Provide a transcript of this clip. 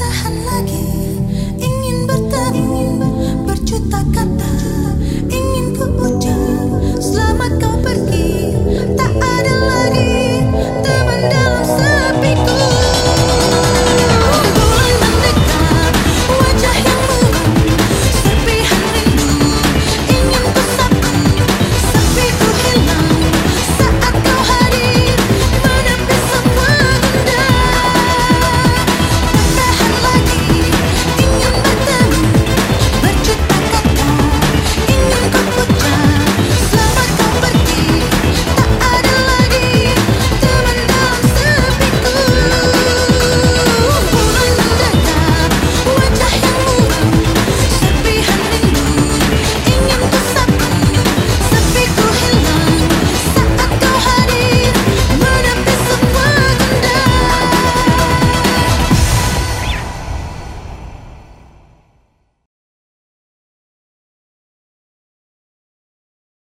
tahan lagi. Ingin bertemu berjuta kata. Ingin ku ucap.